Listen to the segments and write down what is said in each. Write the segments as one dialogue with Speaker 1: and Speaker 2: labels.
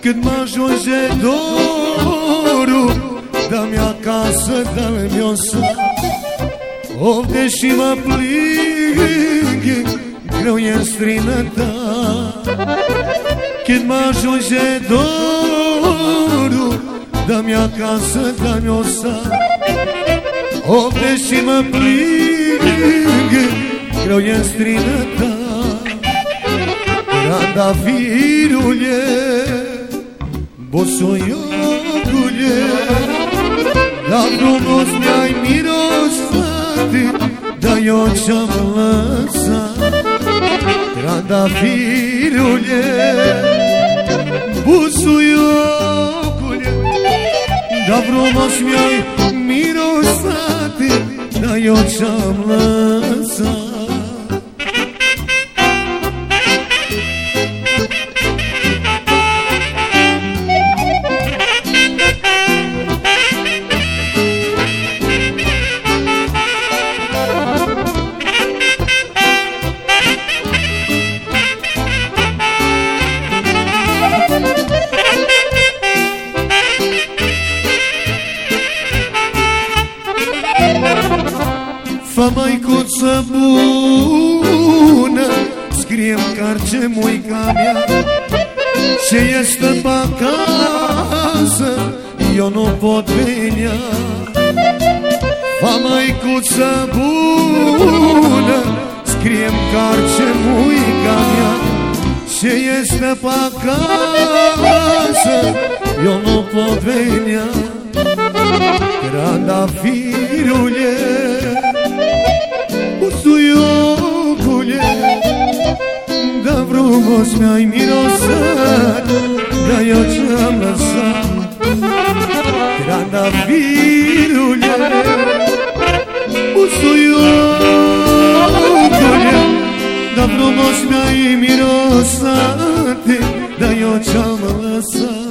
Speaker 1: Când mă ajunge dorul Dă-mi acasă, dă-mi o să Of, deși mă plâng Greu e în străinătate. Când mă ajunge dorul Dă-mi acasă, dă-mi o să Of, deși mă plâng Greu e în Kada virulje Bosoju gulje Davno moznaj miro svati Da joća mlaza Kada virulje Bosoju gulje Davno moznaj miro svati Da joća mlaza măicuță bună Scrie în carce moica mea. Ce este pe acasă Eu nu pot venea Fa măicuță bună Scrie în carce moica mea. Ce este pe acasă Eu nu pot venea Trandafirule Daj mi rozak, da ja ćem na sam Grana virulje, u svoju okolje Da promoš mi
Speaker 2: rozak, da ja ćem sam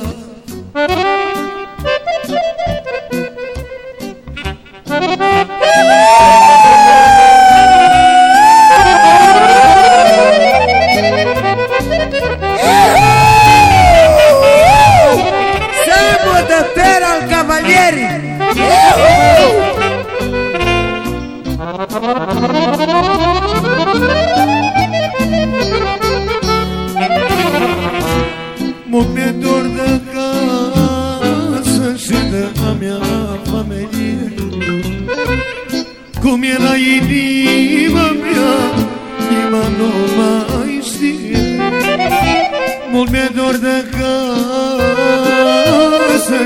Speaker 1: Mult mi-e dor de casă și de a mea familie. Cum e la inima mea, inima nu mai știe. Mult mi-e dor de casă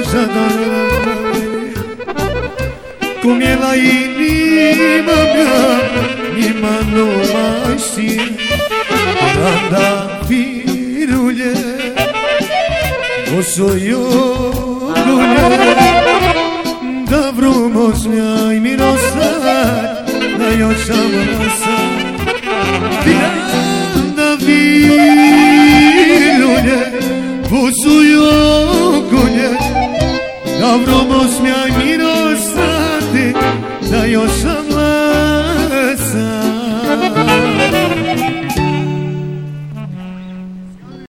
Speaker 1: și de a mea familie. Cum e la inima mea, njima nomaši Rada pirulje Osoju dulje Da vrumo znjaj mi rosak Da još sam rosak Rada pirulje Osoju dulje Da vrumo znjaj mi rosak Da još sam